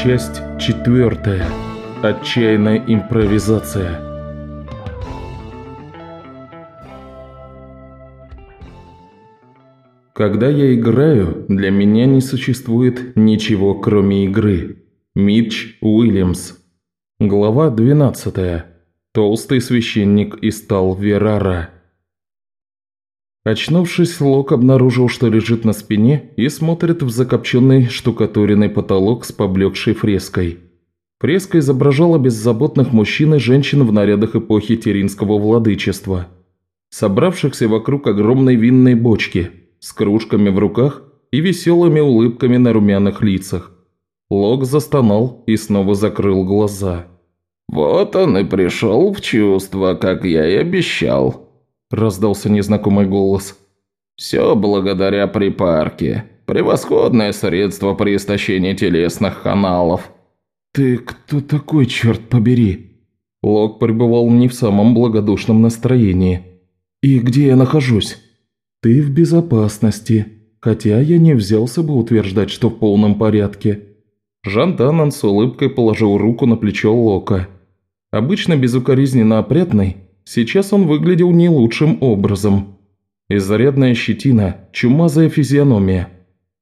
Часть четвертая. Отчаянная импровизация. Когда я играю, для меня не существует ничего, кроме игры. Митч Уильямс. Глава 12. Толстый священник из Талверара. Очнувшись, Лок обнаружил, что лежит на спине и смотрит в закопченный штукатуренный потолок с поблекшей фреской. Фреска изображала беззаботных мужчин и женщин в нарядах эпохи Теринского владычества, собравшихся вокруг огромной винной бочки, с кружками в руках и веселыми улыбками на румяных лицах. Лок застонал и снова закрыл глаза. «Вот он и пришел в чувство, как я и обещал», – раздался незнакомый голос. «Все благодаря припарке. Превосходное средство при истощении телесных каналов». «Ты кто такой, черт побери?» Лок пребывал не в самом благодушном настроении. «И где я нахожусь?» «Ты в безопасности, хотя я не взялся бы утверждать, что в полном порядке». Жан Даннан с улыбкой положил руку на плечо Лока. Обычно безукоризненно опрятный, Сейчас он выглядел не лучшим образом. Изрядная щетина, чумазая физиономия.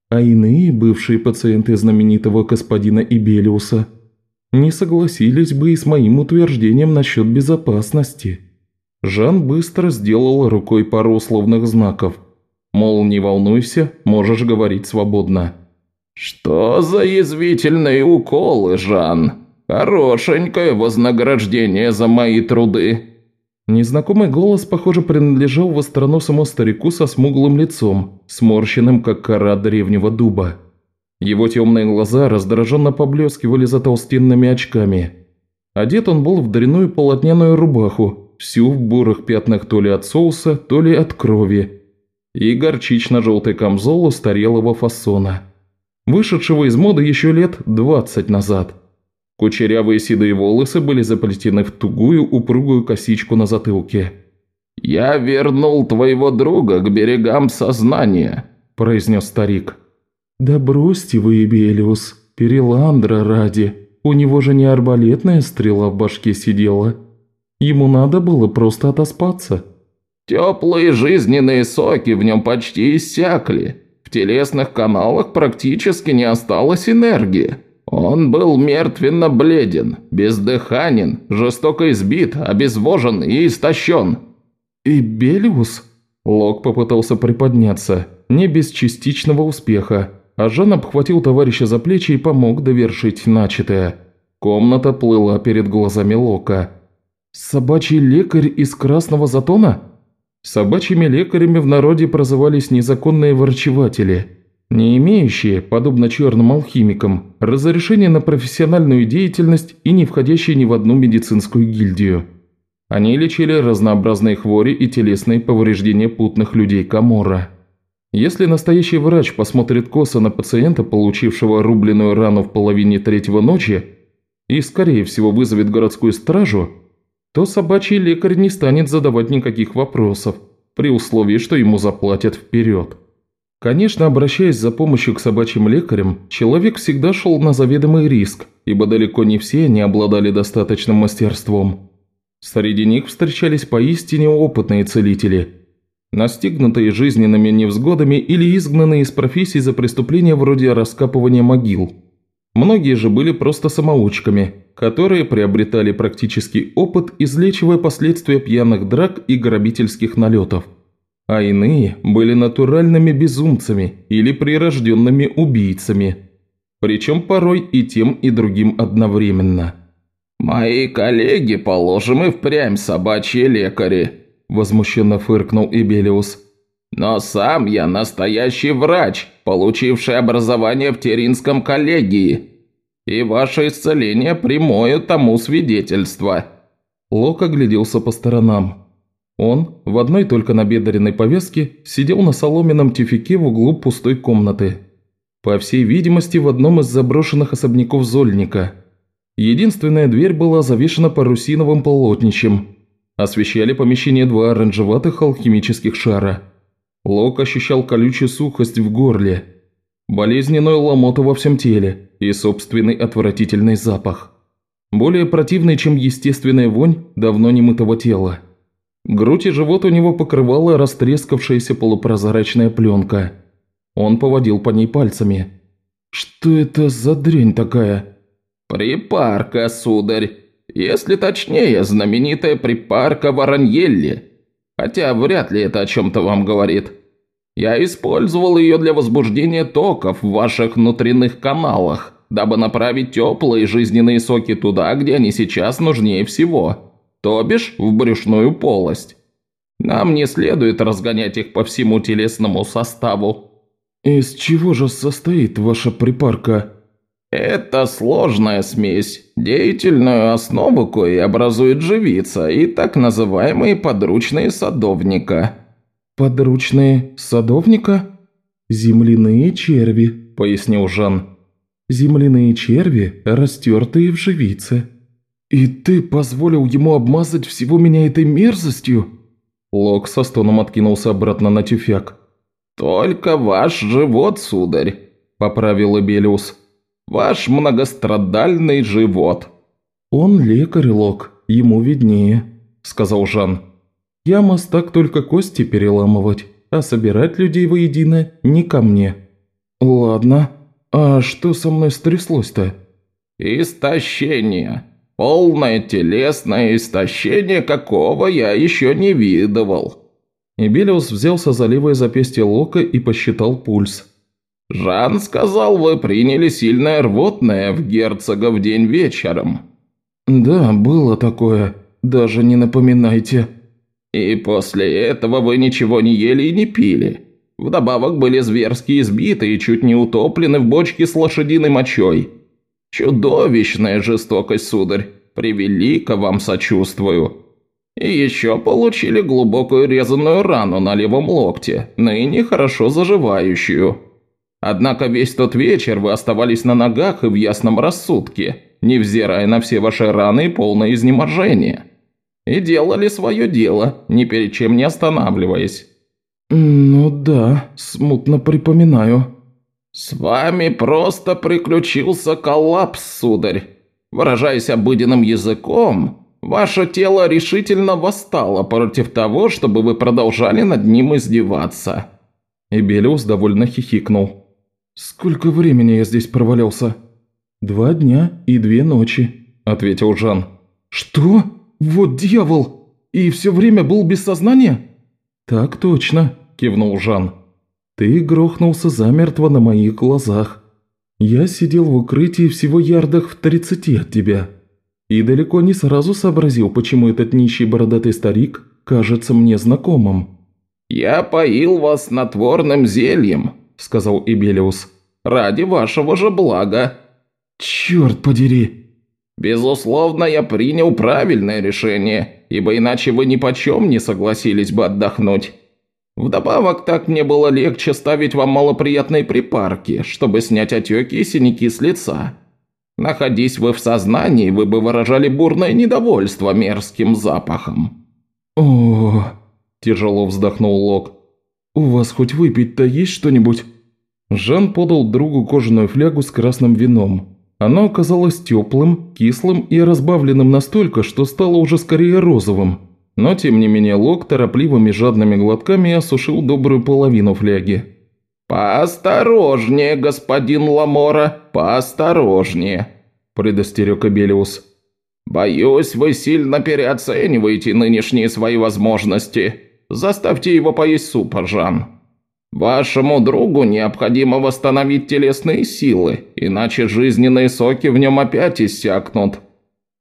А иные бывшие пациенты знаменитого господина Ибелиуса не согласились бы и с моим утверждением насчет безопасности. Жан быстро сделал рукой пару условных знаков. Мол, не волнуйся, можешь говорить свободно. «Что за язвительные уколы, Жан? Хорошенькое вознаграждение за мои труды!» Незнакомый голос, похоже, принадлежал востроносому старику со смуглым лицом, сморщенным, как кора древнего дуба. Его темные глаза раздраженно поблескивали за толстенными очками. Одет он был в дряную полотняную рубаху, всю в бурых пятнах то ли от соуса, то ли от крови, и горчично-желтый камзол устарелого фасона, вышедшего из моды еще лет 20 назад – Кучерявые седые волосы были заплетены в тугую упругую косичку на затылке. «Я вернул твоего друга к берегам сознания», – произнес старик. «Да бросьте вы, Белиус, Переландра ради. У него же не арбалетная стрела в башке сидела. Ему надо было просто отоспаться». «Теплые жизненные соки в нем почти иссякли. В телесных каналах практически не осталось энергии». Он был мертвенно бледен, бездыханен, жестоко избит, обезвожен и истощен. «И Белиус?» Лок попытался приподняться, не без частичного успеха, а Жан обхватил товарища за плечи и помог довершить начатое. Комната плыла перед глазами Лока. «Собачий лекарь из Красного Затона?» Собачьими лекарями в народе прозывались незаконные ворчеватели – не имеющие, подобно черным алхимикам, разрешения на профессиональную деятельность и не входящие ни в одну медицинскую гильдию. Они лечили разнообразные хвори и телесные повреждения путных людей Камора. Если настоящий врач посмотрит косо на пациента, получившего рубленную рану в половине третьего ночи, и, скорее всего, вызовет городскую стражу, то собачий лекарь не станет задавать никаких вопросов, при условии, что ему заплатят вперед. Конечно, обращаясь за помощью к собачьим лекарям, человек всегда шел на заведомый риск, ибо далеко не все они обладали достаточным мастерством. Среди них встречались поистине опытные целители, настигнутые жизненными невзгодами или изгнанные из профессий за преступления вроде раскапывания могил. Многие же были просто самоучками, которые приобретали практический опыт, излечивая последствия пьяных драк и грабительских налетов а иные были натуральными безумцами или прирожденными убийцами, причем порой и тем, и другим одновременно. «Мои коллеги, положим, и впрямь собачьи лекари», – возмущенно фыркнул Ибелиус. «Но сам я настоящий врач, получивший образование в Теринском коллегии, и ваше исцеление прямое тому свидетельство». Лок огляделся по сторонам. Он, в одной только набедренной повязке, сидел на соломенном тюфике в углу пустой комнаты. По всей видимости, в одном из заброшенных особняков Зольника. Единственная дверь была завешена парусиновым полотнищем. Освещали помещение два оранжеватых алхимических шара. Лок ощущал колючую сухость в горле. болезненную ломоту во всем теле и собственный отвратительный запах. Более противный, чем естественная вонь давно немытого тела. Грудь и живот у него покрывала растрескавшаяся полупрозрачная пленка. Он поводил по ней пальцами. «Что это за дрянь такая?» «Припарка, сударь. Если точнее, знаменитая припарка Вараньелли. Хотя вряд ли это о чем-то вам говорит. Я использовал ее для возбуждения токов в ваших внутренних каналах, дабы направить теплые жизненные соки туда, где они сейчас нужнее всего, то бишь в брюшную полость. Нам не следует разгонять их по всему телесному составу». «Из чего же состоит ваша припарка?» Это сложная смесь. Деятельную основу кое образует живица и так называемые подручные садовника. «Подручные садовника?» «Земляные черви», – пояснил Жан. «Земляные черви, растертые в живице». «И ты позволил ему обмазать всего меня этой мерзостью?» Лок со стоном откинулся обратно на тюфяк. «Только ваш живот, сударь», – поправил Эбелиус. Ваш многострадальный живот». «Он лекарь, Лок, ему виднее», – сказал Жан. «Я мастак только кости переламывать, а собирать людей воедино не ко мне». «Ладно, а что со мной стряслось-то?» «Истощение. Полное телесное истощение, какого я еще не видывал». Эбелиус взялся за левое запястье Лока и посчитал пульс. «Жан сказал, вы приняли сильное рвотное в герцога в день вечером». «Да, было такое. Даже не напоминайте». «И после этого вы ничего не ели и не пили. Вдобавок были зверски избиты и чуть не утоплены в бочке с лошадиной мочой. Чудовищная жестокость, сударь. Превелико вам сочувствую». И еще получили глубокую резаную рану на левом локте, ныне хорошо заживающую. Однако весь тот вечер вы оставались на ногах и в ясном рассудке, невзирая на все ваши раны и полное изнеможение. И делали свое дело, ни перед чем не останавливаясь». «Ну да, смутно припоминаю». «С вами просто приключился коллапс, сударь. Выражаясь обыденным языком, ваше тело решительно восстало против того, чтобы вы продолжали над ним издеваться». И довольно хихикнул. «Сколько времени я здесь провалялся?» «Два дня и две ночи», – ответил Жан. «Что? Вот дьявол! И все время был без сознания?» «Так точно», – кивнул Жан. «Ты грохнулся замертво на моих глазах. Я сидел в укрытии всего ярдах в тридцати от тебя. И далеко не сразу сообразил, почему этот нищий бородатый старик кажется мне знакомым». «Я поил вас снотворным зельем», – сказал Ибелиус. «Ради вашего же блага». «Черт подери!» «Безусловно, я принял правильное решение, ибо иначе вы ни почем не согласились бы отдохнуть. Вдобавок, так мне было легче ставить вам малоприятные припарки, чтобы снять отеки и синяки с лица. Находись вы в сознании, вы бы выражали бурное недовольство мерзким запахом». «О, тяжело вздохнул Лок. «У вас хоть выпить-то есть что-нибудь?» Жан подал другу кожаную флягу с красным вином. Оно оказалось теплым, кислым и разбавленным настолько, что стало уже скорее розовым. Но тем не менее Лок торопливыми жадными глотками осушил добрую половину фляги. «Поосторожнее, господин Ламора, поосторожнее», – предостерег Абелиус. «Боюсь, вы сильно переоцениваете нынешние свои возможности. Заставьте его поесть супа, Жан. Вашему другу необходимо восстановить телесные силы, иначе жизненные соки в нем опять иссякнут.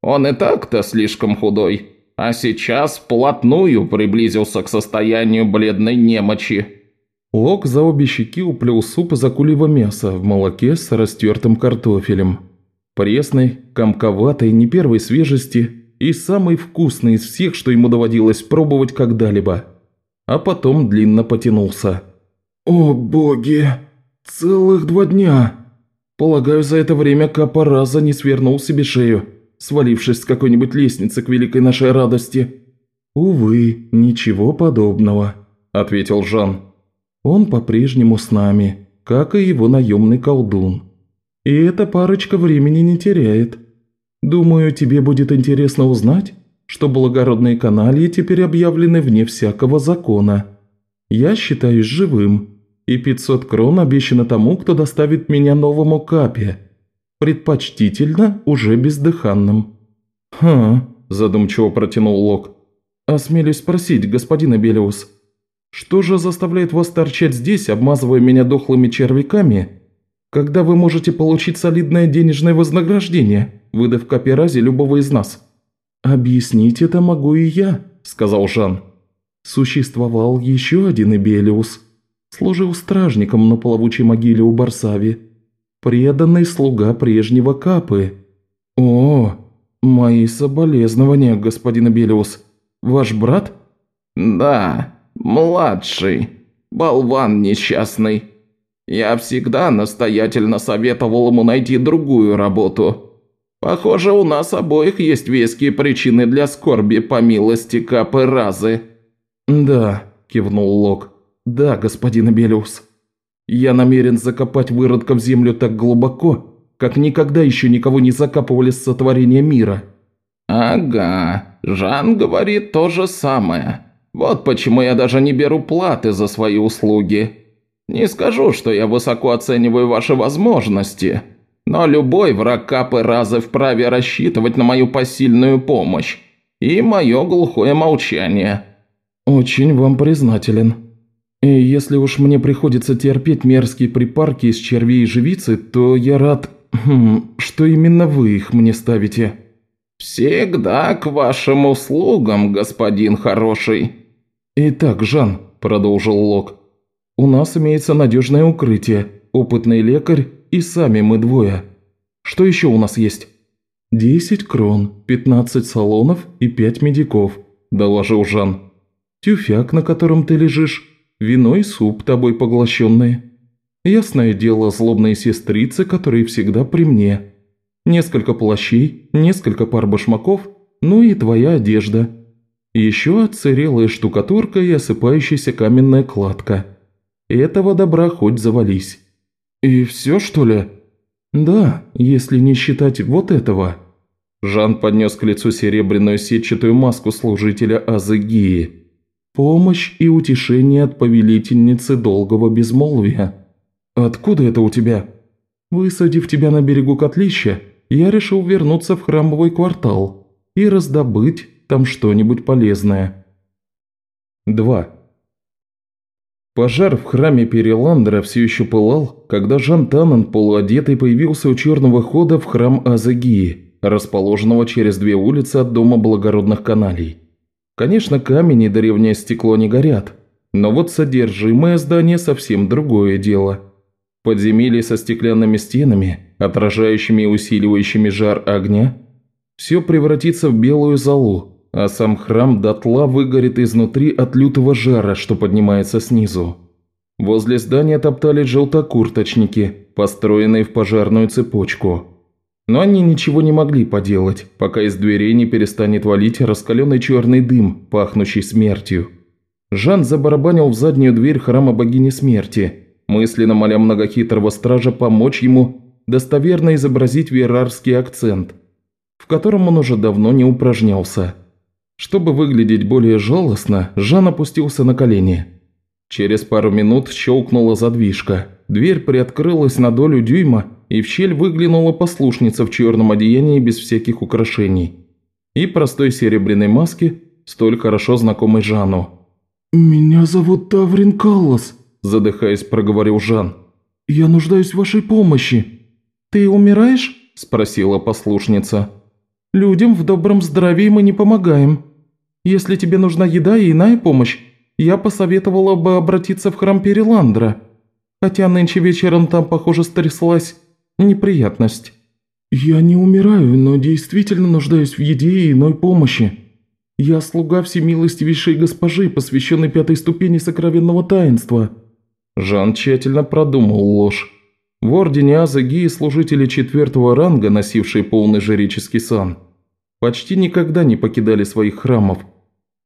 Он и так-то слишком худой, а сейчас вплотную приблизился к состоянию бледной немочи». Лок за обе щеки уплел суп из акулевого мяса в молоке с растертым картофелем. Пресный, комковатый, не первой свежести и самый вкусный из всех, что ему доводилось пробовать когда-либо а потом длинно потянулся. «О боги! Целых два дня! Полагаю, за это время Капа раза не свернул себе шею, свалившись с какой-нибудь лестницы к великой нашей радости». «Увы, ничего подобного», – ответил Жан. «Он по-прежнему с нами. как и его наемный колдун. И эта парочка времени не теряет. Думаю, тебе будет интересно узнать, что благородные канальи теперь объявлены вне всякого закона. Я считаюсь живым, и 500 крон обещано тому, кто доставит меня новому капе, предпочтительно уже бездыханным». «Ха», – задумчиво протянул Лок. «Осмелюсь спросить, господин Абелиус, что же заставляет вас торчать здесь, обмазывая меня дохлыми червяками, когда вы можете получить солидное денежное вознаграждение, выдав капиразе любого из нас?» «Объяснить это могу и я», – сказал Жан. «Существовал еще один Эбелиус, служил стражником на плавучей могиле у Барсави, преданный слуга прежнего Капы». «О, мои соболезнования, господин Эбелиус. Ваш брат?» «Да, младший, болван несчастный». Я всегда настоятельно советовал ему найти другую работу. Похоже, у нас обоих есть веские причины для скорби по милости Капы Разы». «Да», – кивнул Лок. «Да, господин Абелиус. Я намерен закопать выродка в землю так глубоко, как никогда еще никого не закапывали с сотворения мира». «Ага, Жан говорит то же самое. Вот почему я даже не беру платы за свои услуги». Не скажу, что я высоко оцениваю ваши возможности, но любой враг Капы Разы вправе рассчитывать на мою посильную помощь и мое глухое молчание». «Очень вам признателен. И если уж мне приходится терпеть мерзкие припарки из червей и живицы, то я рад, хм, что именно вы их мне ставите». «Всегда к вашим услугам, господин хороший». «Итак, Жан», – продолжил Лок, – у нас имеется надежное укрытие, опытный лекарь и сами мы двое. Что еще у нас есть?» «Десять крон, пятнадцать салонов и пять медиков», – доложил Жан. «Тюфяк, на котором ты лежишь, вино и суп тобой поглощенные. Ясное дело, злобные сестрицы, которые всегда при мне. Несколько плащей, несколько пар башмаков, ну и твоя одежда. Еще отсырелая штукатурка и осыпающаяся каменная кладка». Этого добра хоть завались. И все, что ли? Да, если не считать вот этого. Жан поднес к лицу серебряную сетчатую маску служителя Азыгии. Помощь и утешение от повелительницы долгого безмолвия. Откуда это у тебя? Высадив тебя на берегу котлища, я решил вернуться в храмовый квартал и раздобыть там что-нибудь полезное. 2. Пожар в храме Переландра все еще пылал, когда Жан Таннен полуодетый появился у черного хода в храм Азагии, расположенного через две улицы от дома благородных каналей. Конечно, камень и древнее стекло не горят, но вот содержимое здания совсем другое дело. Подземелье со стеклянными стенами, отражающими и усиливающими жар огня, все превратится в белую золу, а сам храм дотла выгорит изнутри от лютого жара, что поднимается снизу. Возле здания топтали желтокурточники, построенные в пожарную цепочку. Но они ничего не могли поделать, пока из дверей не перестанет валить раскаленный черный дым, пахнущий смертью. Жан забарабанил в заднюю дверь храма богини смерти, мысленно моля многохитрого стража помочь ему достоверно изобразить верарский акцент, в котором он уже давно не упражнялся. Чтобы выглядеть более жалостно, Жан опустился на колени. Через пару минут щелкнула задвижка. Дверь приоткрылась на долю дюйма, и в щель выглянула послушница в черном одеянии без всяких украшений. И простой серебряной маски, столь хорошо знакомой Жану. «Меня зовут Таврин Каллас», – задыхаясь, проговорил Жан. «Я нуждаюсь в вашей помощи». «Ты умираешь?» – спросила послушница. Людям в добром здравии мы не помогаем. Если тебе нужна еда и иная помощь, я посоветовала бы обратиться в храм Переландра, хотя нынче вечером там, похоже, стряслась неприятность». «Я не умираю, но действительно нуждаюсь в еде и иной помощи. Я слуга всемилостивейшей госпожи, посвященной пятой ступени сокровенного таинства». Жан тщательно продумал ложь. В ордене Азаги служители четвертого ранга, носившие полный жреческий сан, почти никогда не покидали своих храмов.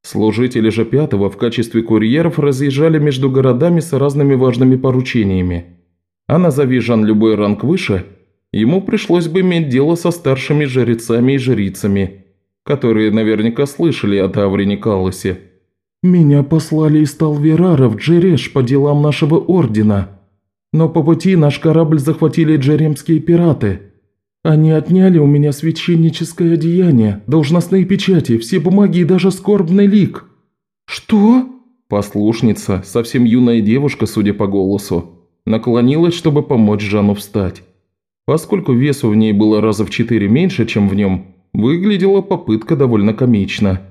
Служители же пятого в качестве курьеров разъезжали между городами с разными важными поручениями. А назови Жан любой ранг выше, ему пришлось бы иметь дело со старшими жрецами и жрицами, которые наверняка слышали о Таврине Калласе. «Меня послали из Талверара в Джереш по делам нашего ордена, но по пути наш корабль захватили джеремские пираты. Они отняли у меня священническое одеяние, должностные печати, все бумаги и даже скорбный лик». «Что?» Послушница, совсем юная девушка, судя по голосу, наклонилась, чтобы помочь Жану встать. Поскольку весу в ней было раза в четыре меньше, чем в нем, выглядела попытка довольно комично.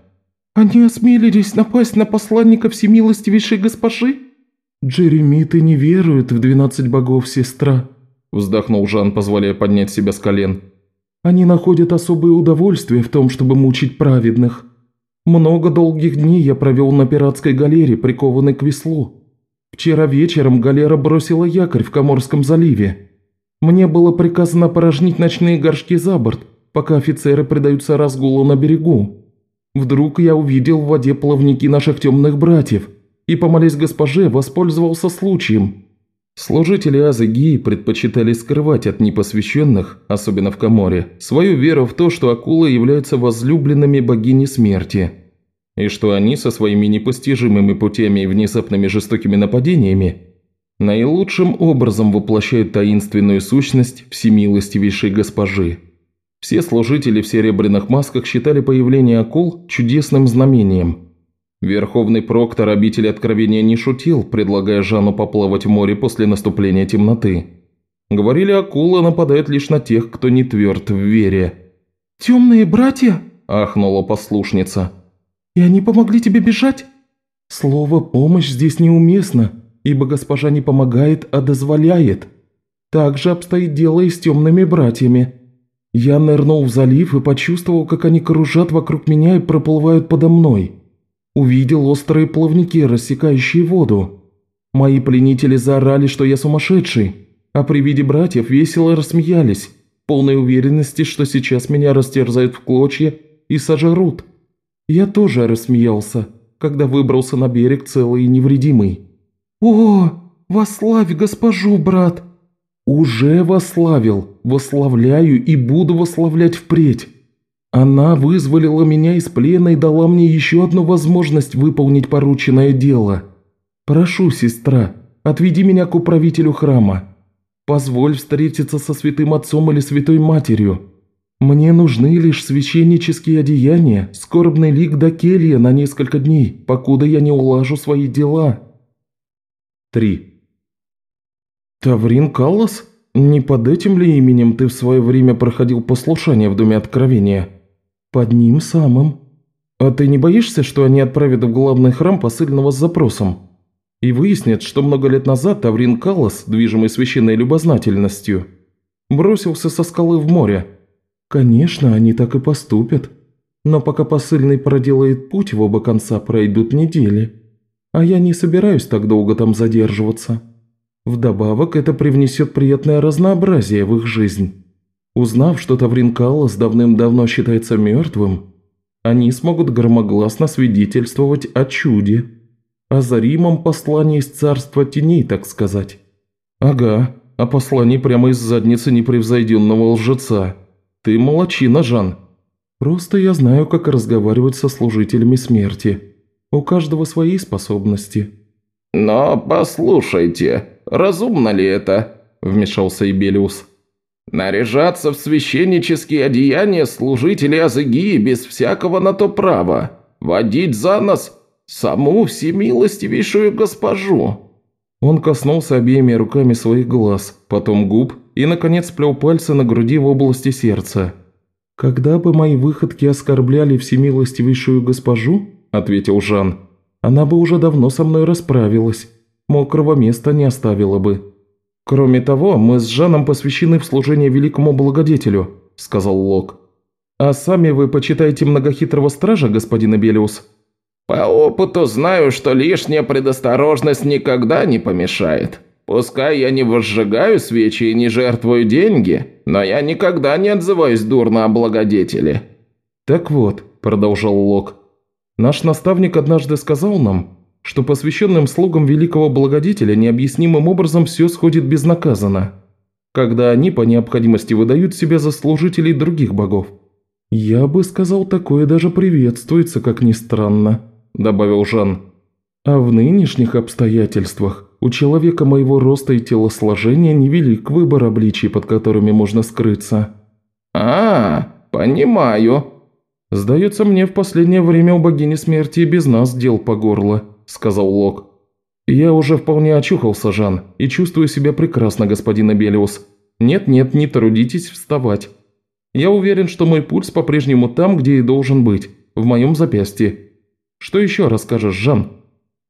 «Они осмелились напасть на посланника всемилостивейшей госпожи?» «Джеремиты не веруют в двенадцать богов, сестра», – вздохнул Жан, позволяя поднять себя с колен. «Они находят особое удовольствие в том, чтобы мучить праведных. Много долгих дней я провел на пиратской галере, прикованной к веслу. Вчера вечером галера бросила якорь в Коморском заливе. Мне было приказано порожнить ночные горшки за борт, пока офицеры предаются разгулу на берегу. Вдруг я увидел в воде плавники наших темных братьев и, помолясь госпоже, воспользовался случаем. Служители Азы предпочитали скрывать от непосвященных, особенно в Коморе, свою веру в то, что акулы являются возлюбленными богини смерти, и что они со своими непостижимыми путями и внезапными жестокими нападениями наилучшим образом воплощают таинственную сущность всемилостивейшей госпожи. Все служители в серебряных масках считали появление акул чудесным знамением – Верховный проктор обители откровения не шутил, предлагая Жанну поплавать в море после наступления темноты. Говорили, акула нападает лишь на тех, кто не тверд в вере. «Темные братья?» – ахнула послушница. «И они помогли тебе бежать?» «Слово «помощь» здесь неуместно, ибо госпожа не помогает, а дозволяет. Так же обстоит дело и с темными братьями. Я нырнул в залив и почувствовал, как они кружат вокруг меня и проплывают подо мной. Увидел острые плавники, рассекающие воду. Мои пленители заорали, что я сумасшедший, а при виде братьев весело рассмеялись, полной уверенности, что сейчас меня растерзают в клочья и сожрут. Я тоже рассмеялся, когда выбрался на берег целый и невредимый. «О, вославь госпожу, брат!» «Уже вославил, вославляю и буду вославлять впредь. Она вызволила меня из плена и дала мне еще одну возможность выполнить порученное дело. Прошу, сестра, отведи меня к управителю храма. Позволь встретиться со святым отцом или святой матерью. Мне нужны лишь священнические одеяния, скорбный лик до келья на несколько дней, покуда я не улажу свои дела. 3. Таврин Каллас? Не под этим ли именем ты в свое время проходил послушание в Доме Откровения? «Под ним самым. А ты не боишься, что они отправят в главный храм посыльного с запросом? И выяснят, что много лет назад Таврин Каллас, движимый священной любознательностью, бросился со скалы в море? Конечно, они так и поступят. Но пока посыльный проделает путь в оба конца, пройдут недели. А я не собираюсь так долго там задерживаться. Вдобавок, это привнесет приятное разнообразие в их жизнь». Узнав, что Таврин Каллас давным-давно считается мертвым, они смогут громогласно свидетельствовать о чуде, о заримом послании из царства теней, так сказать. Ага, о послании прямо из задницы непревзойденного лжеца. Ты молочина, Жан. Просто я знаю, как разговаривать со служителями смерти. У каждого свои способности. «Но послушайте, разумно ли это?» – вмешался Ибелиус. Наряжаться в священнические одеяния служителей Азыгии без всякого на то права. Водить за нос саму всемилостивейшую госпожу». Он коснулся обеими руками своих глаз, потом губ и, наконец, плел пальцы на груди в области сердца. «Когда бы мои выходки оскорбляли всемилостивейшую госпожу, – ответил Жан, – она бы уже давно со мной расправилась, мокрого места не оставила бы». «Кроме того, мы с Жаном посвящены в служение великому благодетелю», – сказал Лок. «А сами вы почитаете многохитрого стража, господин Абелиус?» «По опыту знаю, что лишняя предосторожность никогда не помешает. Пускай я не возжигаю свечи и не жертвую деньги, но я никогда не отзываюсь дурно о благодетеле». «Так вот», – продолжал Лок, – «наш наставник однажды сказал нам, что посвященным слугам великого благодетеля необъяснимым образом все сходит безнаказанно, когда они по необходимости выдают себя за служителей других богов. «Я бы сказал, такое даже приветствуется, как ни странно», – добавил Жан. «А в нынешних обстоятельствах у человека моего роста и телосложения невелик выбор обличий, под которыми можно скрыться». «А, понимаю». «Сдается мне, в последнее время у богини смерти без нас дел по горло», – сказал Лок. «Я уже вполне очухался, Жан, и чувствую себя прекрасно, господин Абелиус. Нет-нет, не трудитесь вставать. Я уверен, что мой пульс по-прежнему там, где и должен быть, в моем запястье. Что еще расскажешь, Жан?»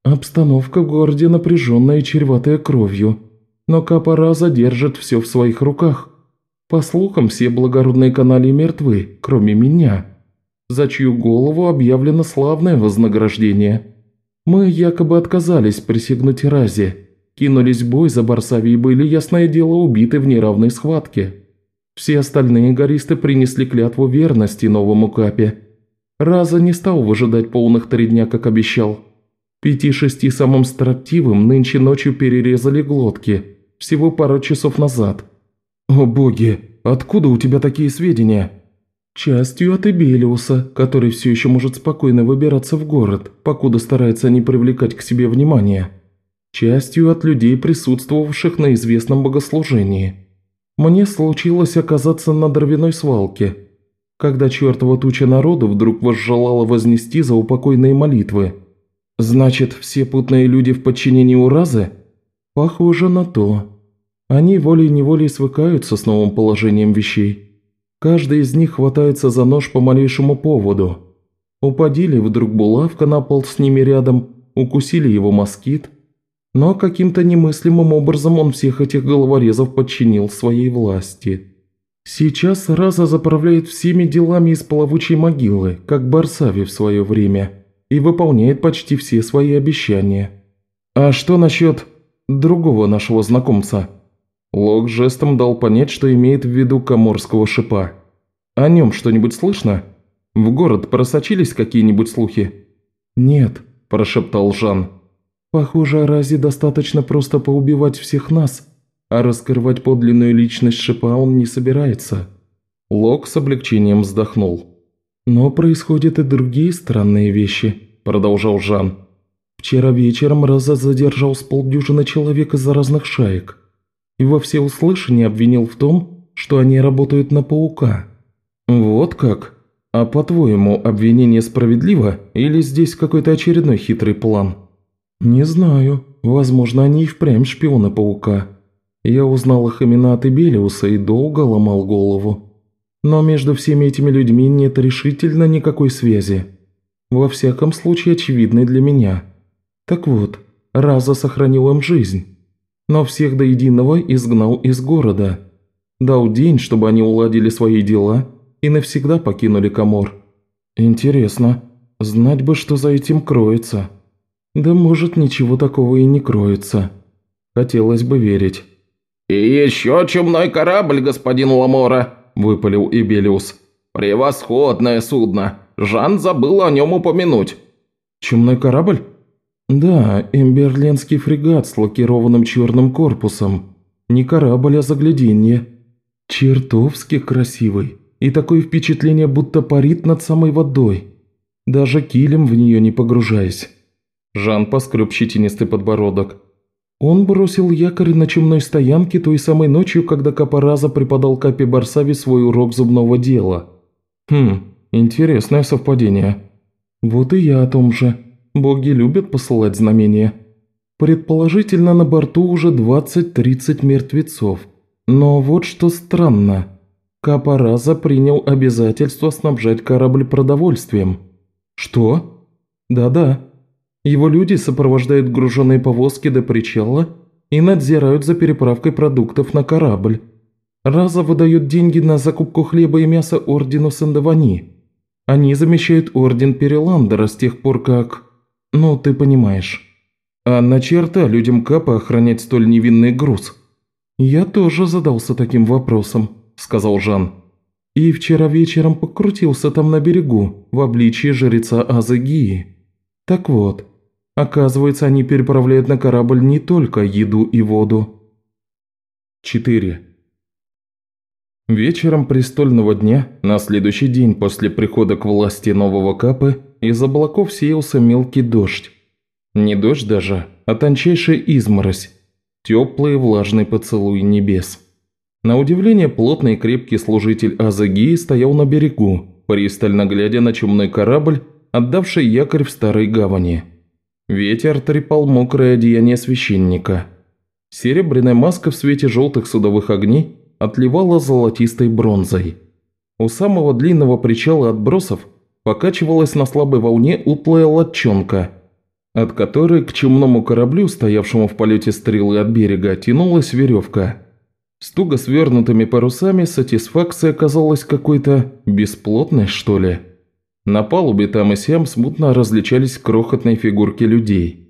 «Обстановка в городе напряженная и чреватая кровью, но Капора задержит все в своих руках. По слухам, все благородные каналии мертвы, кроме меня, за чью голову объявлено славное вознаграждение». Мы якобы отказались присягнуть Разе, кинулись в бой за Барсави и были, ясное дело, убиты в неравной схватке. Все остальные гористы принесли клятву верности новому Капе. Раза не стал выжидать полных три дня, как обещал. Пяти-шести самым строптивым нынче ночью перерезали глотки, всего пару часов назад. «О боги, откуда у тебя такие сведения?» Частью от Эбелиуса, который все еще может спокойно выбираться в город, покуда старается не привлекать к себе внимания. Частью от людей, присутствовавших на известном богослужении. Мне случилось оказаться на дровяной свалке, когда чертова туча народу вдруг возжелала вознести за упокойные молитвы. Значит, все путные люди в подчинении Уразы? Похоже на то. Они волей-неволей свыкаются с новым положением вещей. Каждый из них хватается за нож по малейшему поводу. Упадили вдруг булавка на пол с ними рядом, укусили его москит. Но каким-то немыслимым образом он всех этих головорезов подчинил своей власти. Сейчас Раза заправляет всеми делами из плавучей могилы, как Барсави в свое время, и выполняет почти все свои обещания. А что насчет другого нашего знакомца? Лок жестом дал понять, что имеет в виду коморского шипа. «О нем что-нибудь слышно? В город просочились какие-нибудь слухи?» «Нет», – прошептал Жан. «Похоже, Рази достаточно просто поубивать всех нас, а раскрывать подлинную личность шипа он не собирается». Лок с облегчением вздохнул. «Но происходят и другие странные вещи», – продолжал Жан. «Вчера вечером Раза задержал с полдюжины человек из разных шаек и во всеуслышание обвинил в том, что они работают на паука. Вот как? А по-твоему, обвинение справедливо или здесь какой-то очередной хитрый план? Не знаю. Возможно, они и впрямь шпионы паука. Я узнал их имена от Эбелиуса и долго ломал голову. Но между всеми этими людьми нет решительно никакой связи. Во всяком случае, очевидной для меня. Так вот, Раза сохранил им жизнь но всех до единого изгнал из города. Дал день, чтобы они уладили свои дела и навсегда покинули Камор. Интересно, знать бы, что за этим кроется. Да может, ничего такого и не кроется. Хотелось бы верить. «И еще чумной корабль, господин Ламора», – выпалил Ибелиус. «Превосходное судно. Жан забыл о нем упомянуть». «Чумной корабль?» «Да, имберлендский фрегат с лакированным черным корпусом. Не корабль, а загляденье. Чертовски красивый. И такое впечатление, будто парит над самой водой. Даже килем в нее не погружаясь». Жан поскреб щетинистый подбородок. Он бросил якорь на чумной стоянке той самой ночью, когда Капораза преподал Капе Барсави свой урок зубного дела. Хм, интересное совпадение. Вот и я о том же. Боги любят посылать знамения. Предположительно, на борту уже 20-30 мертвецов. Но вот что странно. Капараза принял обязательство снабжать корабль продовольствием. Что? Да-да. Его люди сопровождают груженные повозки до причала и надзирают за переправкой продуктов на корабль. Раза выдают деньги на закупку хлеба и мяса ордену Сандавани. Они замещают орден Переландера с тех пор, как... «Ну, ты понимаешь. А на черта людям Капа охранять столь невинный груз?» «Я тоже задался таким вопросом», – сказал Жан. «И вчера вечером покрутился там на берегу, в обличии жреца Азагии. Так вот, Оказывается, они переправляют на корабль не только еду и воду. 4. Вечером престольного дня, на следующий день после прихода к власти нового Капы, из облаков сеялся мелкий дождь. Не дождь даже, а тончайшая изморозь, теплый влажный поцелуй небес. На удивление, плотный и крепкий служитель Азагии стоял на берегу, пристально глядя на чумной корабль, отдавший якорь в старой гавани. Ветер трепал мокрое одеяние священника. Серебряная маска в свете желтых судовых огней отливала золотистой бронзой. У самого длинного причала отбросов покачивалась на слабой волне утлая лодчонка, от которой к чумному кораблю, стоявшему в полете стрелы от берега, тянулась веревка – с туго свернутыми парусами сатисфакция казалась какой-то бесплотной, что ли. На палубе там и сям смутно различались крохотные фигурки людей.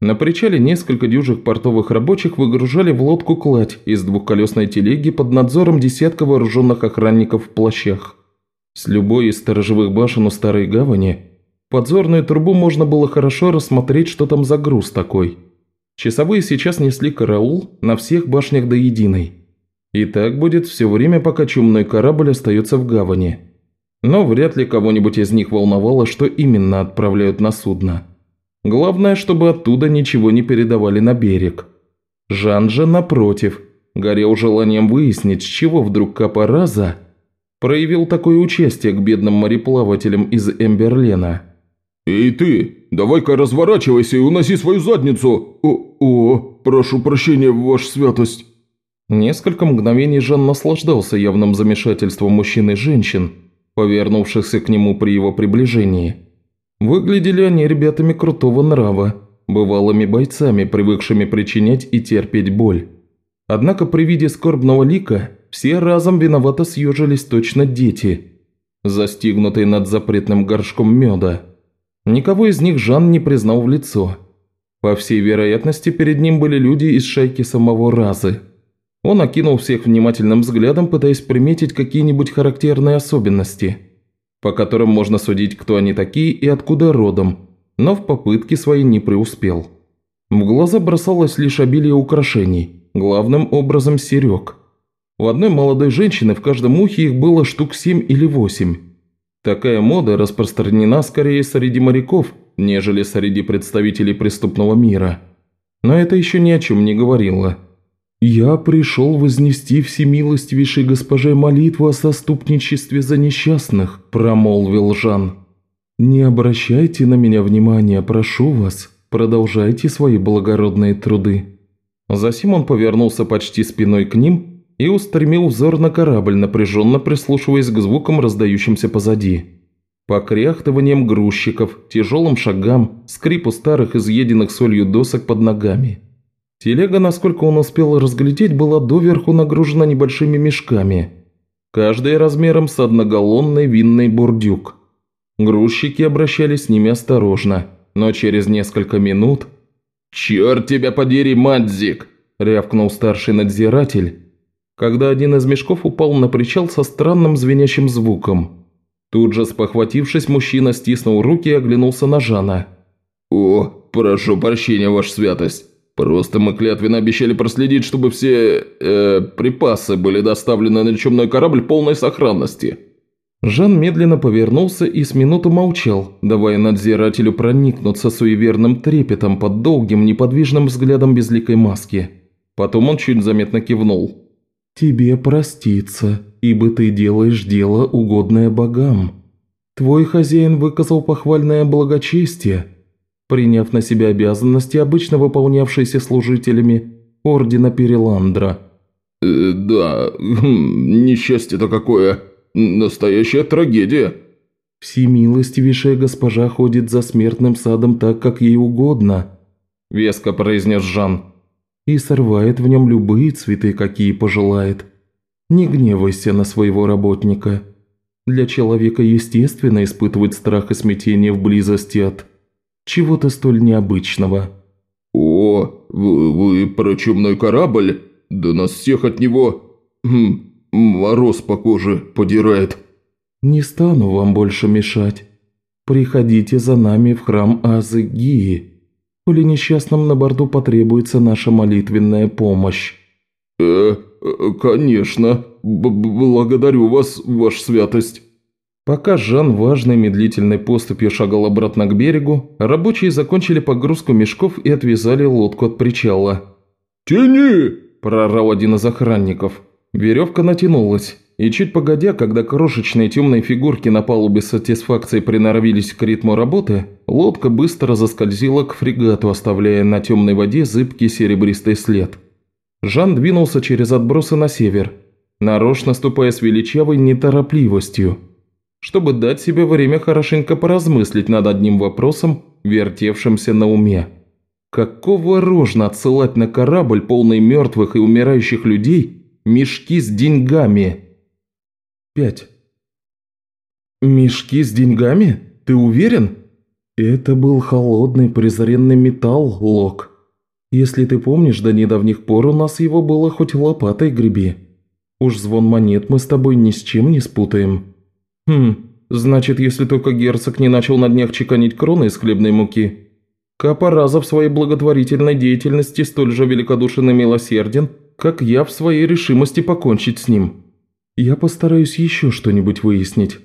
На причале несколько дюжих портовых рабочих выгружали в лодку кладь из двухколесной телеги под надзором десятка вооруженных охранников в плащах. С любой из сторожевых башен у Старой Гавани подзорную трубу можно было хорошо рассмотреть, что там за груз такой. Часовые сейчас несли караул на всех башнях до единой – и так будет все время, пока чумной корабль остается в гавани. Но вряд ли кого-нибудь из них волновало, что именно отправляют на судно. Главное, чтобы оттуда ничего не передавали на берег. Жан же, напротив, горел желанием выяснить, с чего вдруг Капараза проявил такое участие к бедным мореплавателям из Эмберлена. «Эй ты, давай-ка разворачивайся и уноси свою задницу! О, о, прошу прощения, ваша святость!» Несколько мгновений Жан наслаждался явным замешательством мужчин и женщин, повернувшихся к нему при его приближении. Выглядели они ребятами крутого нрава, бывалыми бойцами, привыкшими причинять и терпеть боль. Однако при виде скорбного лика все разом виновато съежились точно дети, застигнутые над запретным горшком меда. Никого из них Жан не признал в лицо. По всей вероятности, перед ним были люди из шайки самого Разы – он окинул всех внимательным взглядом, пытаясь приметить какие-нибудь характерные особенности, по которым можно судить, кто они такие и откуда родом, но в попытке своей не преуспел. В глаза бросалось лишь обилие украшений, главным образом серег. У одной молодой женщины в каждом ухе их было штук семь или восемь. Такая мода распространена скорее среди моряков, нежели среди представителей преступного мира. Но это еще ни о чем не говорило. «Я пришел вознести всемилостивейшей госпоже молитву о заступничестве за несчастных», – промолвил Жан. «Не обращайте на меня внимания, прошу вас, продолжайте свои благородные труды». Засим он повернулся почти спиной к ним и устремил взор на корабль, напряженно прислушиваясь к звукам, раздающимся позади. Покряхтыванием грузчиков, тяжелым шагам, скрипу старых изъеденных солью досок под ногами – Телега, насколько он успел разглядеть, была доверху нагружена небольшими мешками, каждый размером с одногаллонный винный бурдюк. Грузчики обращались с ними осторожно, но через несколько минут... «Черт тебя подери, Мадзик!» – рявкнул старший надзиратель, когда один из мешков упал на причал со странным звенящим звуком. Тут же, спохватившись, мужчина стиснул руки и оглянулся на Жана. «О, прошу прощения, ваша святость!» Просто мы клятвенно обещали проследить, чтобы все э, припасы были доставлены на чумной корабль полной сохранности». Жан медленно повернулся и с минуту молчал, давая надзирателю проникнуться суеверным трепетом под долгим неподвижным взглядом безликой маски. Потом он чуть заметно кивнул. «Тебе проститься, ибо ты делаешь дело, угодное богам. Твой хозяин выказал похвальное благочестие, приняв на себя обязанности, обычно выполнявшиеся служителями Ордена Переландра. «Э, «Да, хм, несчастье-то какое! Настоящая трагедия!» «Всемилостивейшая госпожа ходит за смертным садом так, как ей угодно», – веско произнес Жан. «И сорвает в нем любые цветы, какие пожелает. Не гневайся на своего работника. Для человека естественно испытывать страх и смятение в близости от чего-то столь необычного. «О, вы, вы про чумной корабль? Да нас всех от него... Хм, мороз по коже подирает». «Не стану вам больше мешать. Приходите за нами в храм Азы Гии. коли несчастным на борту потребуется наша молитвенная помощь». «Э, э конечно. Б Благодарю вас, ваша святость». Пока Жан важной медлительной поступью шагал обратно к берегу, рабочие закончили погрузку мешков и отвязали лодку от причала. «Тяни!» – прорал один из охранников. Веревка натянулась, и чуть погодя, когда крошечные темные фигурки на палубе с сатисфакцией приноровились к ритму работы, лодка быстро заскользила к фрегату, оставляя на темной воде зыбкий серебристый след. Жан двинулся через отбросы на север, нарочно ступая с величавой неторопливостью – чтобы дать себе время хорошенько поразмыслить над одним вопросом, вертевшимся на уме. Какого рожна отсылать на корабль, полный мертвых и умирающих людей, мешки с деньгами? 5. Мешки с деньгами? Ты уверен? Это был холодный презренный металл, Лок. Если ты помнишь, до недавних пор у нас его было хоть лопатой греби. Уж звон монет мы с тобой ни с чем не спутаем. «Хм, значит, если только герцог не начал на днях чеканить кроны из хлебной муки. Капораза в своей благотворительной деятельности столь же великодушен и милосерден, как я в своей решимости покончить с ним. Я постараюсь еще что-нибудь выяснить».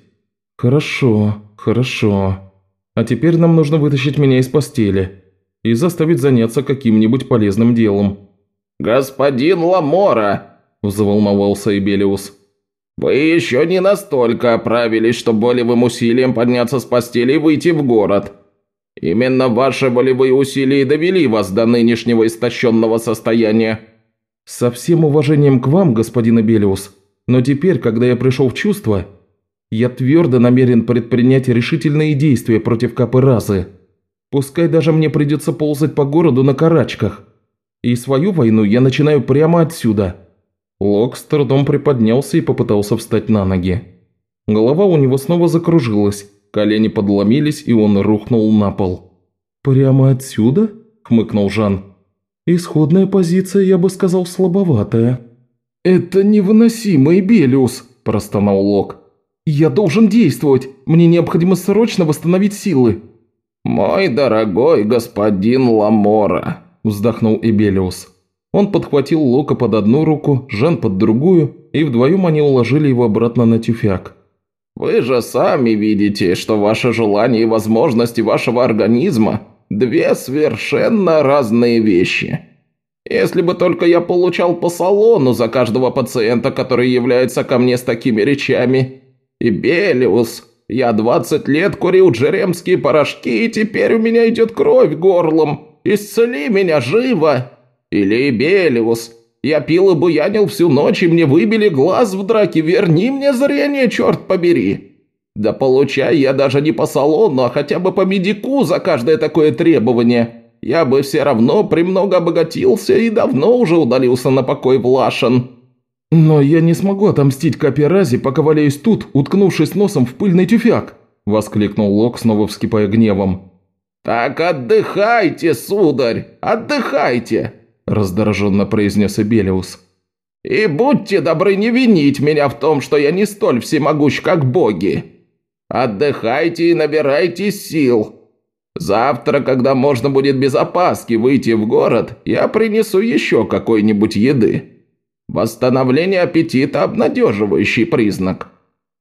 «Хорошо, хорошо. А теперь нам нужно вытащить меня из постели и заставить заняться каким-нибудь полезным делом». «Господин Ламора!» – взволновался Эбелиус. «Вы еще не настолько оправились, чтобы волевым усилием подняться с постели и выйти в город. Именно ваши волевые усилия довели вас до нынешнего истощенного состояния». «Со всем уважением к вам, господин Белиус, но теперь, когда я пришел в чувство, я твердо намерен предпринять решительные действия против Капы Разы. Пускай даже мне придется ползать по городу на карачках. И свою войну я начинаю прямо отсюда». Лок с трудом приподнялся и попытался встать на ноги. Голова у него снова закружилась, колени подломились, и он рухнул на пол. «Прямо отсюда?» – хмыкнул Жан. «Исходная позиция, я бы сказал, слабоватая». «Это невыносимый Белиус!» – простонал Лок. «Я должен действовать! Мне необходимо срочно восстановить силы!» «Мой дорогой господин Ламора!» – вздохнул Эбелиус. Он подхватил Лока под одну руку, Жан под другую, и вдвоем они уложили его обратно на тюфяк. «Вы же сами видите, что ваше желание и возможности вашего организма – две совершенно разные вещи. Если бы только я получал по салону за каждого пациента, который является ко мне с такими речами. И Белиус, я 20 лет курил джеремские порошки, и теперь у меня идет кровь горлом. Исцели меня живо!» Или Белиус. Я пил и буянил всю ночь, и мне выбили глаз в драке. Верни мне зрение, черт побери. Да получай я даже не по салону, а хотя бы по медику за каждое такое требование. Я бы все равно премного обогатился и давно уже удалился на покой в Лашен. «Но я не смогу отомстить Капиразе, пока валяюсь тут, уткнувшись носом в пыльный тюфяк!» – воскликнул Лок, снова вскипая гневом. «Так отдыхайте, сударь, отдыхайте! Раздраженно произнес Эбелиус. «И будьте добры не винить меня в том, что я не столь всемогущ, как боги. Отдыхайте и набирайте сил. Завтра, когда можно будет без опаски выйти в город, я принесу еще какой-нибудь еды. Восстановление аппетита – обнадеживающий признак.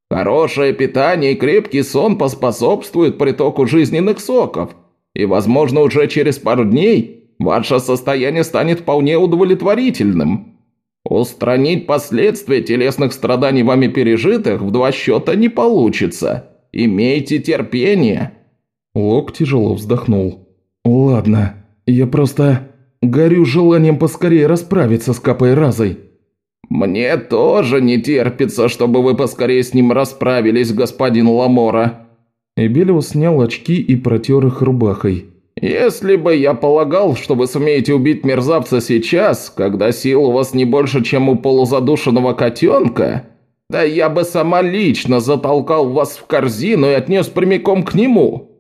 Хорошее питание и крепкий сон поспособствуют притоку жизненных соков, и, возможно, уже через пару дней – ваше состояние станет вполне удовлетворительным. Устранить последствия телесных страданий вами пережитых в два счета не получится. Имейте терпение». Лок тяжело вздохнул. «Ладно, я просто горю желанием поскорее расправиться с Капой Разой». «Мне тоже не терпится, чтобы вы поскорее с ним расправились, господин Ламора». Эбелиус снял очки и протер их рубахой. «Если бы я полагал, что вы сумеете убить мерзавца сейчас, когда сил у вас не больше, чем у полузадушенного котенка, да я бы сама лично затолкал вас в корзину и отнес прямиком к нему.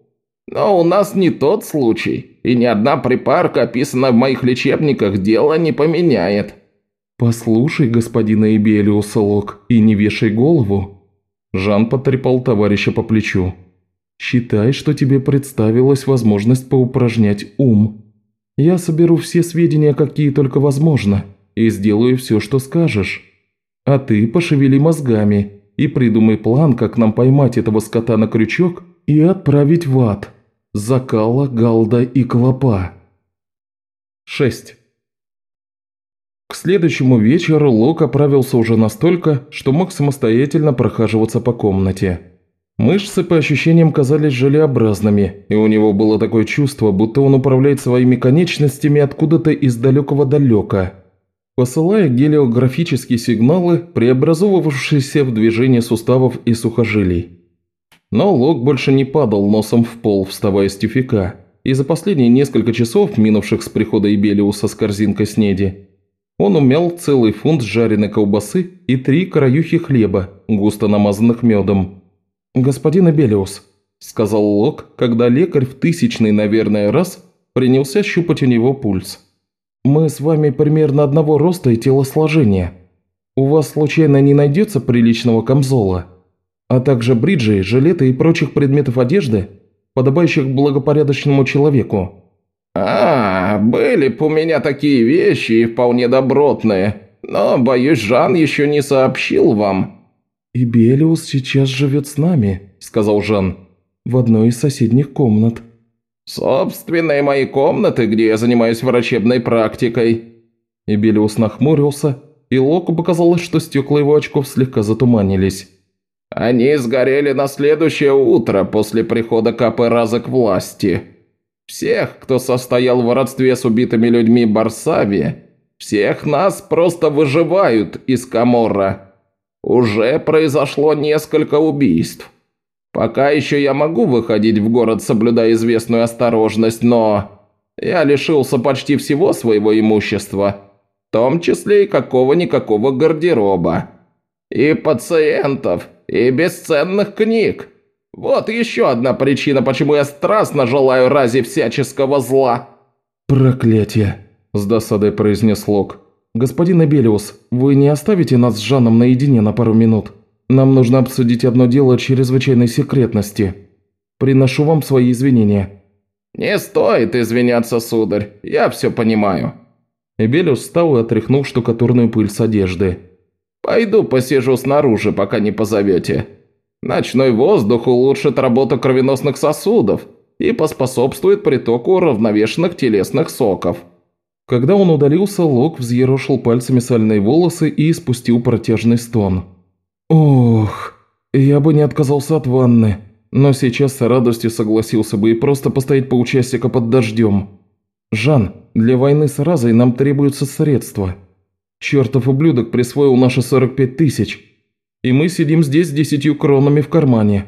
Но у нас не тот случай, и ни одна припарка, описанная в моих лечебниках, дело не поменяет». «Послушай, господин Эйбелиус Лок, и не вешай голову». Жан потрепал товарища по плечу. Считай, что тебе представилась возможность поупражнять ум. Я соберу все сведения, какие только возможно, и сделаю все, что скажешь. А ты пошевели мозгами и придумай план, как нам поймать этого скота на крючок и отправить в ад. Закала, Галда и Клопа. 6. К следующему вечеру Лок оправился уже настолько, что мог самостоятельно прохаживаться по комнате. Мышцы по ощущениям казались желеобразными, и у него было такое чувство, будто он управляет своими конечностями откуда-то из далекого далека, посылая гелиографические сигналы, преобразовывавшиеся в движение суставов и сухожилий. Но Лок больше не падал носом в пол, вставая с тюфика, и за последние несколько часов, минувших с прихода Ибелиуса с корзинкой снеди, он умял целый фунт жареной колбасы и три краюхи хлеба, густо намазанных медом. «Господин Эбелиус», – сказал Лок, когда лекарь в тысячный, наверное, раз принялся щупать у него пульс. «Мы с вами примерно одного роста и телосложения. У вас случайно не найдется приличного камзола? А также бриджи, жилеты и прочих предметов одежды, подобающих благопорядочному человеку?» «А, были б у меня такие вещи и вполне добротные, но, боюсь, Жан еще не сообщил вам». «И Белиус сейчас живет с нами», – сказал Жан, – «в одной из соседних комнат». «Собственные мои комнаты, где я занимаюсь врачебной практикой». И Белиус нахмурился, и Локу показалось, что стекла его очков слегка затуманились. «Они сгорели на следующее утро после прихода Капы к власти. Всех, кто состоял в родстве с убитыми людьми Барсави, всех нас просто выживают из Каморра». Уже произошло несколько убийств. Пока еще я могу выходить в город, соблюдая известную осторожность, но... Я лишился почти всего своего имущества, в том числе и какого-никакого гардероба. И пациентов, и бесценных книг. Вот еще одна причина, почему я страстно желаю рази всяческого зла». «Проклятие!» – с досадой произнес Лок. «Господин Абелиус, вы не оставите нас с Жаном наедине на пару минут? Нам нужно обсудить одно дело чрезвычайной секретности. Приношу вам свои извинения». «Не стоит извиняться, сударь, я все понимаю». Эбелиус встал и отряхнул штукатурную пыль с одежды. «Пойду посижу снаружи, пока не позовете. Ночной воздух улучшит работу кровеносных сосудов и поспособствует притоку уравновешенных телесных соков». Когда он удалился, Лок взъерошил пальцами сальные волосы и испустил протяжный стон. «Ох, я бы не отказался от ванны, но сейчас с радостью согласился бы и просто постоять полчасика под дождем. Жан, для войны с Разой нам требуются средства. Чертов ублюдок присвоил наши 45 тысяч, и мы сидим здесь с десятью кронами в кармане.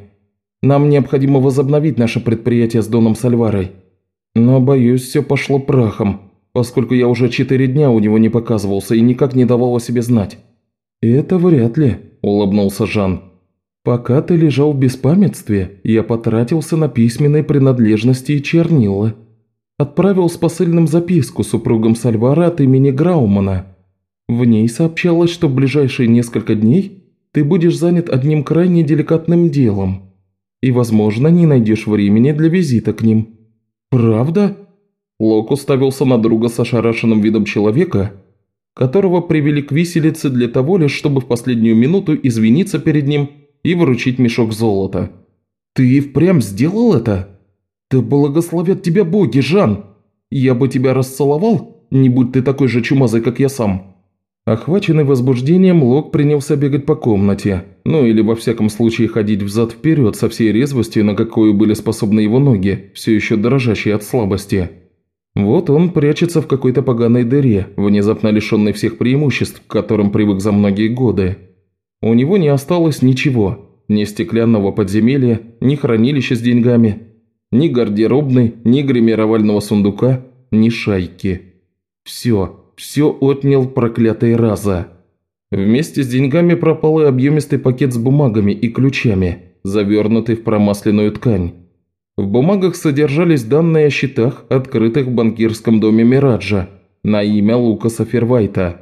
Нам необходимо возобновить наше предприятие с Доном Сальварой. Но, боюсь, все пошло прахом» поскольку я уже четыре дня у него не показывался и никак не давал о себе знать». «Это вряд ли», – улыбнулся Жан. «Пока ты лежал в беспамятстве, я потратился на письменные принадлежности и чернила. Отправил с посыльным записку супругам Сальвара от имени Граумана. В ней сообщалось, что в ближайшие несколько дней ты будешь занят одним крайне деликатным делом и, возможно, не найдешь времени для визита к ним. Правда?» Лок уставился на друга с ошарашенным видом человека, которого привели к виселице для того лишь, чтобы в последнюю минуту извиниться перед ним и выручить мешок золота. «Ты и впрямь сделал это? Да благословят тебя боги, Жан! Я бы тебя расцеловал, не будь ты такой же чумазой, как я сам». Охваченный возбуждением, Лок принялся бегать по комнате, ну или во всяком случае ходить взад-вперед со всей резвостью, на какую были способны его ноги, все еще дрожащие от слабости. Вот он прячется в какой-то поганой дыре, внезапно лишенной всех преимуществ, к которым привык за многие годы. У него не осталось ничего, ни стеклянного подземелья, ни хранилища с деньгами, ни гардеробной, ни гримировального сундука, ни шайки. Все, все отнял проклятый Раза. Вместе с деньгами пропал и объемистый пакет с бумагами и ключами, завернутый в промасленную ткань. В бумагах содержались данные о счетах, открытых в банкирском доме Мираджа на имя Лукаса Фервайта,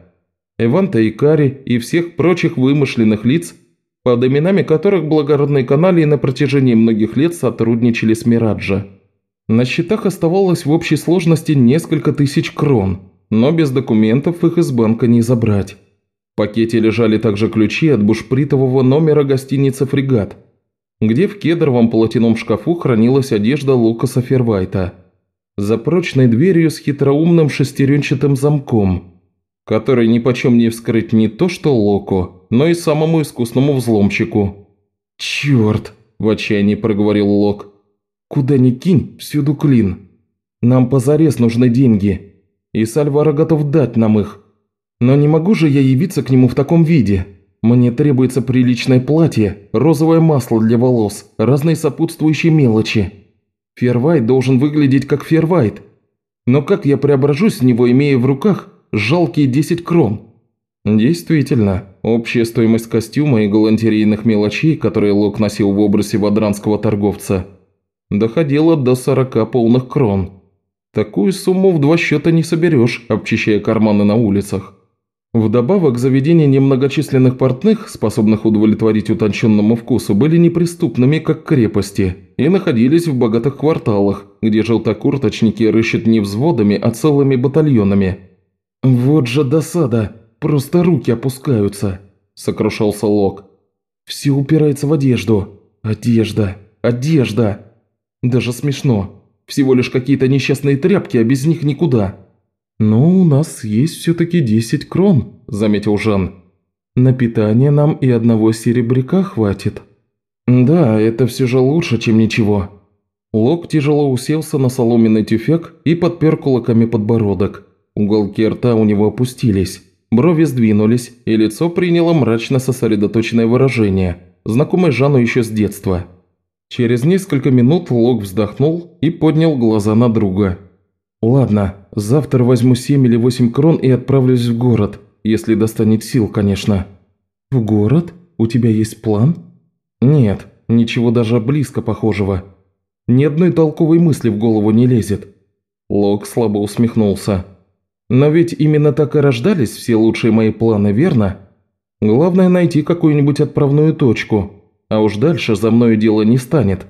Эванта Икари и всех прочих вымышленных лиц, под именами которых благородные каналии на протяжении многих лет сотрудничали с Мираджа. На счетах оставалось в общей сложности несколько тысяч крон, но без документов их из банка не забрать. В пакете лежали также ключи от бушпритового номера гостиницы «Фрегат», где в кедровом полотеном шкафу хранилась одежда Лукаса Фервайта. За прочной дверью с хитроумным шестеренчатым замком, который нипочем не вскрыть не то что Локу, но и самому искусному взломщику. «Черт!» – в отчаянии проговорил Лок. «Куда ни кинь, всюду клин. Нам позарез нужны деньги, и Сальвара готов дать нам их. Но не могу же я явиться к нему в таком виде. Мне требуется приличное платье, розовое масло для волос, разные сопутствующие мелочи. Фервайт должен выглядеть как Фервайт. Но как я преображусь в него, имея в руках жалкие 10 крон?» Действительно, общая стоимость костюма и галантерейных мелочей, которые Лок носил в образе вадранского торговца, доходила до 40 полных крон. Такую сумму в два счета не соберешь, обчищая карманы на улицах. Вдобавок, заведения немногочисленных портных, способных удовлетворить утонченному вкусу, были неприступными, как крепости, и находились в богатых кварталах, где желтокурточники рыщут не взводами, а целыми батальонами. «Вот же досада!» Просто руки опускаются», – сокрушался Лок. «Все упирается в одежду. Одежда, одежда. Даже смешно. Всего лишь какие-то несчастные тряпки, а без них никуда». «Но у нас есть все-таки 10 крон», – заметил Жан. «На питание нам и одного серебряка хватит». «Да, это все же лучше, чем ничего». Лок тяжело уселся на соломенный тюфяк и подпер кулаками подбородок. Уголки рта у него опустились. Брови сдвинулись, и лицо приняло мрачно сосредоточенное выражение, знакомое Жану еще с детства. Через несколько минут Лок вздохнул и поднял глаза на друга. «Ладно, завтра возьму семь или восемь крон и отправлюсь в город, если достанет сил, конечно». «В город? У тебя есть план?» «Нет, ничего даже близко похожего. Ни одной толковой мысли в голову не лезет». Лок слабо усмехнулся. Но ведь именно так и рождались все лучшие мои планы, верно? Главное найти какую-нибудь отправную точку, а уж дальше за мною дело не станет.